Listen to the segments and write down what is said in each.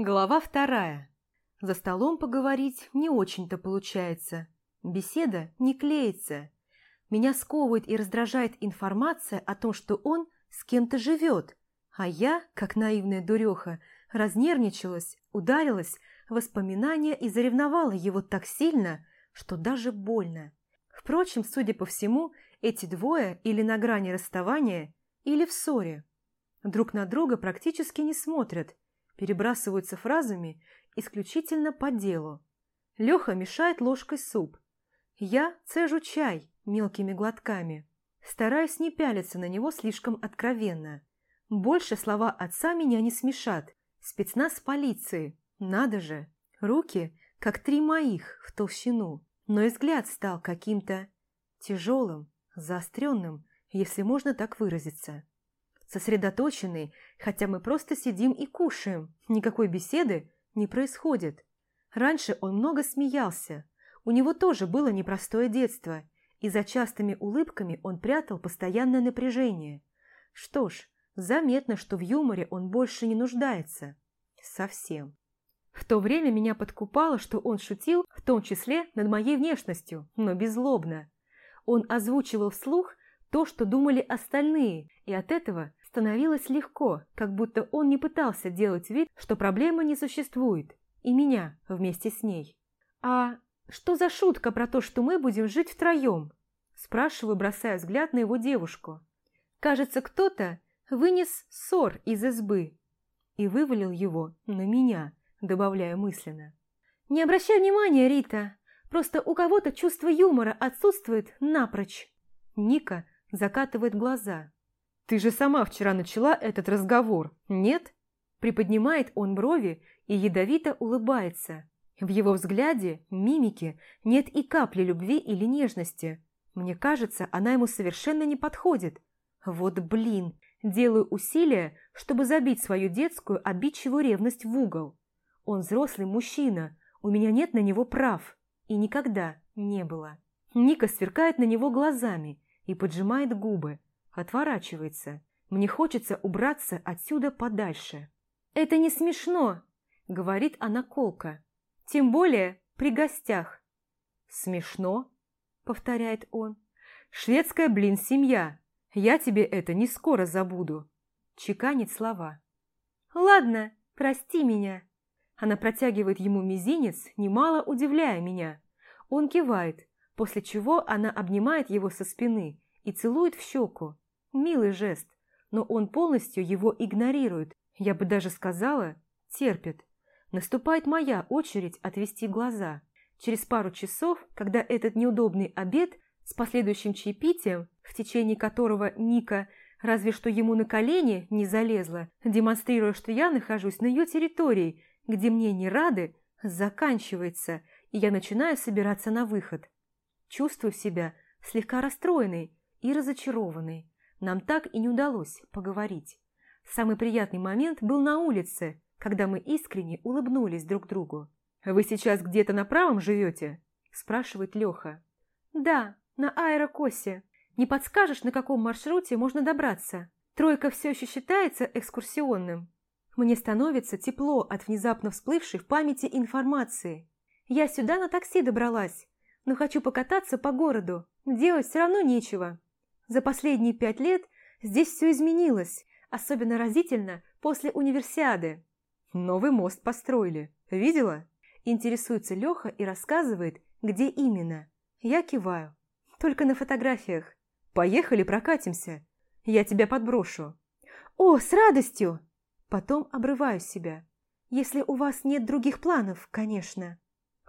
Глава вторая. За столом поговорить не очень-то получается. Беседа не клеится. Меня сковывает и раздражает информация о том, что он с кем-то живет, а я, как наивная дуреха, разнервничалась, ударилась воспоминания и заревновала его так сильно, что даже больно. Впрочем, судя по всему, эти двое или на грани расставания, или в ссоре. Друг на друга практически не смотрят – перебрасываются фразами исключительно по делу. Леха мешает ложкой суп. Я цежу чай мелкими глотками. Стараюсь не пялиться на него слишком откровенно. Больше слова отца меня не смешат. Спецназ полиции. Надо же. Руки, как три моих, в толщину. Но и взгляд стал каким-то тяжелым, заостренным, если можно так выразиться сосредоточенный, хотя мы просто сидим и кушаем. Никакой беседы не происходит. Раньше он много смеялся. У него тоже было непростое детство, и за частыми улыбками он прятал постоянное напряжение. Что ж, заметно, что в юморе он больше не нуждается. Совсем. В то время меня подкупало, что он шутил, в том числе над моей внешностью, но беззлобно. Он озвучивал вслух то, что думали остальные, и от этого становилось легко, как будто он не пытался делать вид, что проблемы не существует, и меня вместе с ней. «А что за шутка про то, что мы будем жить втроем?» Спрашиваю, бросая взгляд на его девушку. Кажется, кто-то вынес ссор из избы и вывалил его на меня, добавляя мысленно. «Не обращай внимания, Рита, просто у кого-то чувство юмора отсутствует напрочь». Ника закатывает глаза. «Ты же сама вчера начала этот разговор, нет?» Приподнимает он брови и ядовито улыбается. В его взгляде, мимике нет и капли любви или нежности. Мне кажется, она ему совершенно не подходит. Вот блин, делаю усилия, чтобы забить свою детскую обидчивую ревность в угол. Он взрослый мужчина, у меня нет на него прав. И никогда не было. Ника сверкает на него глазами и поджимает губы, Отворачивается. Мне хочется убраться отсюда подальше. «Это не смешно», — говорит она колко. «Тем более при гостях». «Смешно?» — повторяет он. «Шведская, блин, семья. Я тебе это не скоро забуду». Чеканит слова. «Ладно, прости меня». Она протягивает ему мизинец, немало удивляя меня. Он кивает, после чего она обнимает его со спины и целует в щеку. Милый жест, но он полностью его игнорирует, я бы даже сказала, терпит. Наступает моя очередь отвести глаза. Через пару часов, когда этот неудобный обед с последующим чаепитием, в течение которого Ника разве что ему на колени не залезла, демонстрируя, что я нахожусь на ее территории, где мне не рады, заканчивается, и я начинаю собираться на выход. Чувствую себя слегка расстроенной и разочарованной. Нам так и не удалось поговорить. Самый приятный момент был на улице, когда мы искренне улыбнулись друг другу. «Вы сейчас где-то на правом живете?» – спрашивает Леха. «Да, на аэрокосе. Не подскажешь, на каком маршруте можно добраться? Тройка все еще считается экскурсионным». Мне становится тепло от внезапно всплывшей в памяти информации. Я сюда на такси добралась, но хочу покататься по городу. Делать все равно нечего. За последние пять лет здесь все изменилось, особенно разительно после универсиады. Новый мост построили. Видела? Интересуется Леха и рассказывает, где именно. Я киваю. Только на фотографиях. Поехали прокатимся. Я тебя подброшу. О, с радостью! Потом обрываю себя. Если у вас нет других планов, конечно.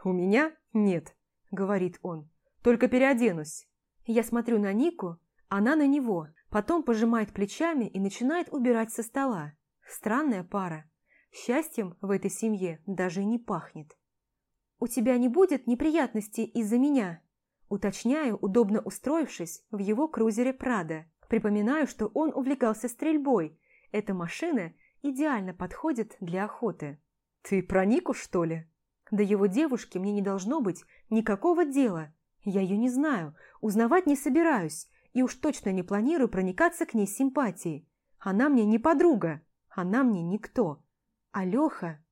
У меня нет, говорит он. Только переоденусь. Я смотрю на Нику, она на него, потом пожимает плечами и начинает убирать со стола. Странная пара. Счастьем в этой семье даже и не пахнет. «У тебя не будет неприятностей из-за меня?» Уточняю, удобно устроившись в его крузере Прада. Припоминаю, что он увлекался стрельбой. Эта машина идеально подходит для охоты. «Ты про Нику, что ли?» До его девушки мне не должно быть никакого дела. Я ее не знаю, узнавать не собираюсь и уж точно не планирую проникаться к ней симпатией. Она мне не подруга, она мне никто. А Леха...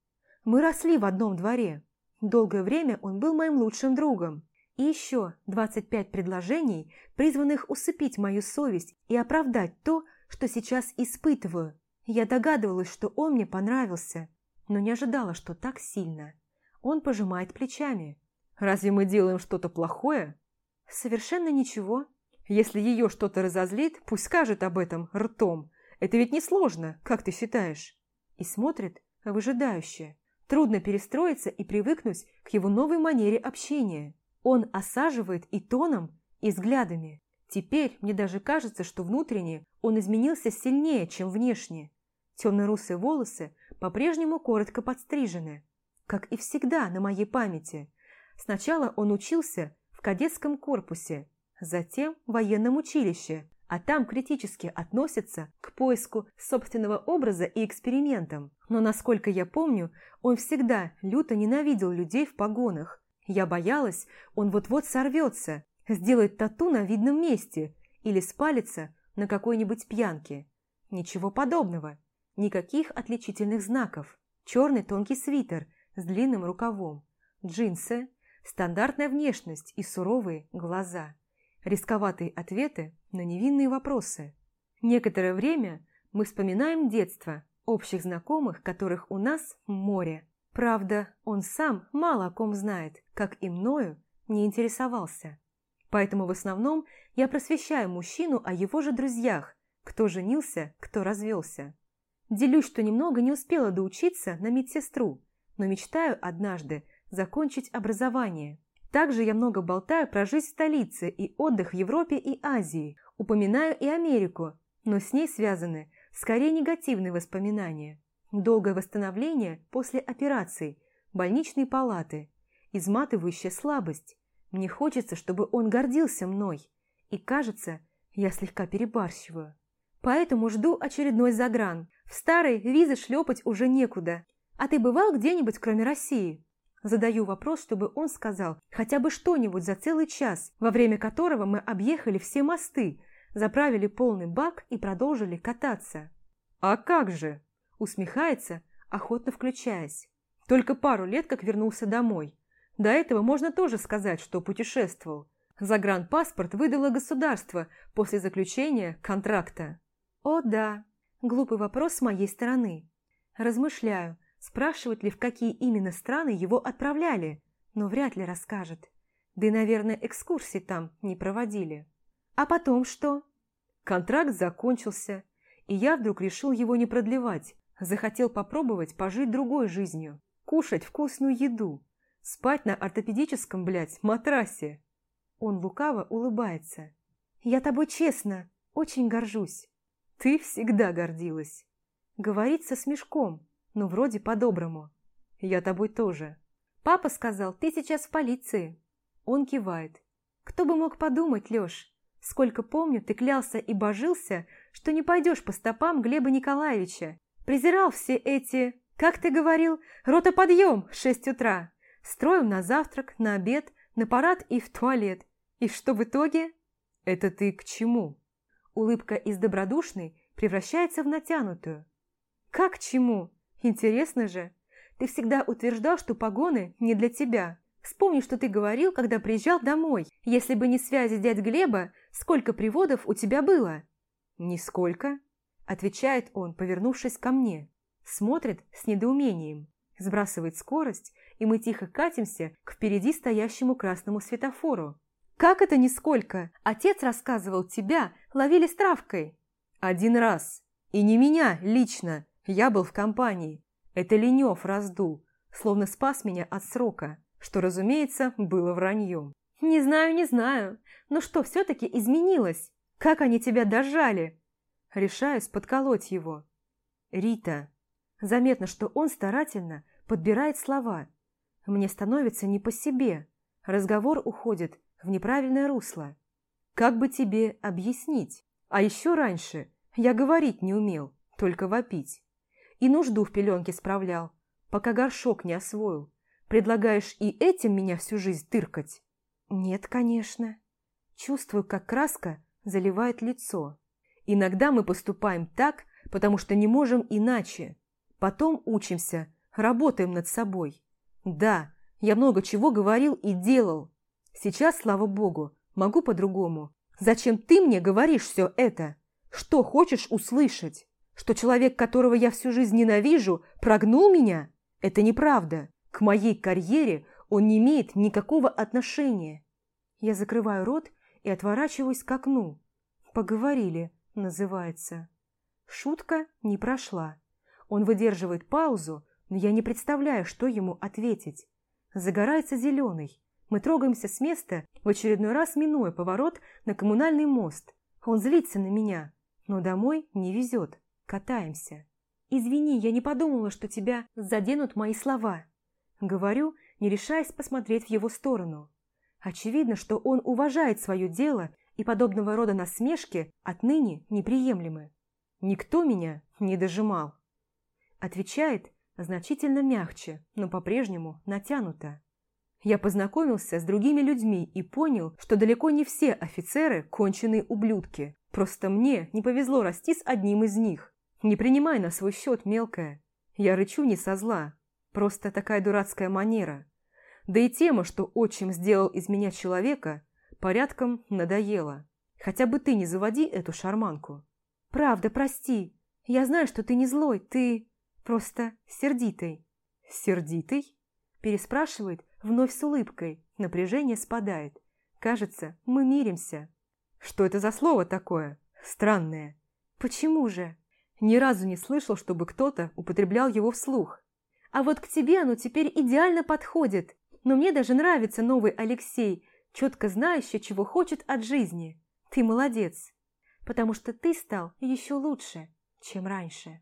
Мы росли в одном дворе. Долгое время он был моим лучшим другом. И еще 25 предложений, призванных усыпить мою совесть и оправдать то, что сейчас испытываю. Я догадывалась, что он мне понравился, но не ожидала, что так сильно. Он пожимает плечами. «Разве мы делаем что-то плохое?» «Совершенно ничего. Если ее что-то разозлит, пусть скажет об этом ртом. Это ведь несложно, как ты считаешь?» И смотрит выжидающе. Трудно перестроиться и привыкнуть к его новой манере общения. Он осаживает и тоном, и взглядами. Теперь мне даже кажется, что внутренне он изменился сильнее, чем внешне. Темно-русые волосы по-прежнему коротко подстрижены, как и всегда на моей памяти. Сначала он учился в кадетском корпусе, затем в военном училище, а там критически относятся к поиску собственного образа и экспериментам. Но, насколько я помню, он всегда люто ненавидел людей в погонах. Я боялась, он вот-вот сорвется, сделает тату на видном месте или спалится на какой-нибудь пьянке. Ничего подобного. Никаких отличительных знаков. Черный тонкий свитер с длинным рукавом, джинсы, стандартная внешность и суровые глаза. Рисковатые ответы на невинные вопросы. Некоторое время мы вспоминаем детство, общих знакомых, которых у нас море. Правда, он сам мало о ком знает, как и мною не интересовался. Поэтому в основном я просвещаю мужчину о его же друзьях, кто женился, кто развелся. Делюсь, что немного не успела доучиться на медсестру, но мечтаю однажды закончить образование. Также я много болтаю про жизнь в столице и отдых в Европе и Азии. Упоминаю и Америку, но с ней связаны скорее негативные воспоминания. Долгое восстановление после операций, больничные палаты, изматывающая слабость. Мне хочется, чтобы он гордился мной. И кажется, я слегка перебарщиваю. Поэтому жду очередной загран. В старой визы шлепать уже некуда. А ты бывал где-нибудь, кроме России? Задаю вопрос, чтобы он сказал хотя бы что-нибудь за целый час, во время которого мы объехали все мосты, заправили полный бак и продолжили кататься. «А как же?» – усмехается, охотно включаясь. «Только пару лет как вернулся домой. До этого можно тоже сказать, что путешествовал. Загранпаспорт выдало государство после заключения контракта». «О да, глупый вопрос с моей стороны. Размышляю, Спрашивают ли, в какие именно страны его отправляли, но вряд ли расскажет. Да и, наверное, экскурсии там не проводили. А потом что? Контракт закончился, и я вдруг решил его не продлевать. Захотел попробовать пожить другой жизнью, кушать вкусную еду, спать на ортопедическом, блядь, матрасе. Он лукаво улыбается. «Я тобой честно, очень горжусь». «Ты всегда гордилась». Говорит со смешком, ну, вроде по-доброму. Я тобой тоже. Папа сказал, ты сейчас в полиции. Он кивает. Кто бы мог подумать, Лёш, сколько помню, ты клялся и божился, что не пойдешь по стопам Глеба Николаевича. Презирал все эти, как ты говорил, ротоподъем в шесть утра. Строил на завтрак, на обед, на парад и в туалет. И что в итоге? Это ты к чему? Улыбка из добродушной превращается в натянутую. Как к чему? Интересно же. Ты всегда утверждал, что погоны не для тебя. Вспомни, что ты говорил, когда приезжал домой. Если бы не связи дядь Глеба, сколько приводов у тебя было? Нисколько, отвечает он, повернувшись ко мне. Смотрит с недоумением. Сбрасывает скорость, и мы тихо катимся к впереди стоящему красному светофору. «Как это нисколько? Отец рассказывал, тебя ловили с травкой». «Один раз. И не меня лично. Я был в компании. Это Ленев раздул, словно спас меня от срока, что, разумеется, было враньем. «Не знаю, не знаю. Но что все-таки изменилось? Как они тебя дожали?» Решаюсь подколоть его. «Рита». Заметно, что он старательно подбирает слова. Мне становится не по себе. Разговор уходит в неправильное русло. Как бы тебе объяснить? А еще раньше я говорить не умел, только вопить. И нужду в пеленке справлял, пока горшок не освоил. Предлагаешь и этим меня всю жизнь тыркать? Нет, конечно. Чувствую, как краска заливает лицо. Иногда мы поступаем так, потому что не можем иначе. Потом учимся Работаем над собой. Да, я много чего говорил и делал. Сейчас, слава богу, могу по-другому. Зачем ты мне говоришь все это? Что хочешь услышать? Что человек, которого я всю жизнь ненавижу, прогнул меня? Это неправда. К моей карьере он не имеет никакого отношения. Я закрываю рот и отворачиваюсь к окну. «Поговорили», называется. Шутка не прошла. Он выдерживает паузу, но я не представляю, что ему ответить. Загорается зеленый. Мы трогаемся с места, в очередной раз минуя поворот на коммунальный мост. Он злится на меня, но домой не везет. Катаемся. «Извини, я не подумала, что тебя заденут мои слова». Говорю, не решаясь посмотреть в его сторону. Очевидно, что он уважает свое дело, и подобного рода насмешки отныне неприемлемы. Никто меня не дожимал. Отвечает значительно мягче, но по-прежнему натянуто. Я познакомился с другими людьми и понял, что далеко не все офицеры – конченые ублюдки. Просто мне не повезло расти с одним из них. Не принимай на свой счет, мелкая. Я рычу не со зла. Просто такая дурацкая манера. Да и тема, что отчим сделал из меня человека, порядком надоела. Хотя бы ты не заводи эту шарманку. Правда, прости. Я знаю, что ты не злой, ты просто сердитый. Сердитый? Переспрашивает вновь с улыбкой. Напряжение спадает. Кажется, мы миримся. Что это за слово такое? Странное. Почему же? Ни разу не слышал, чтобы кто-то употреблял его вслух. А вот к тебе оно теперь идеально подходит. Но мне даже нравится новый Алексей, четко знающий, чего хочет от жизни. Ты молодец, потому что ты стал еще лучше, чем раньше.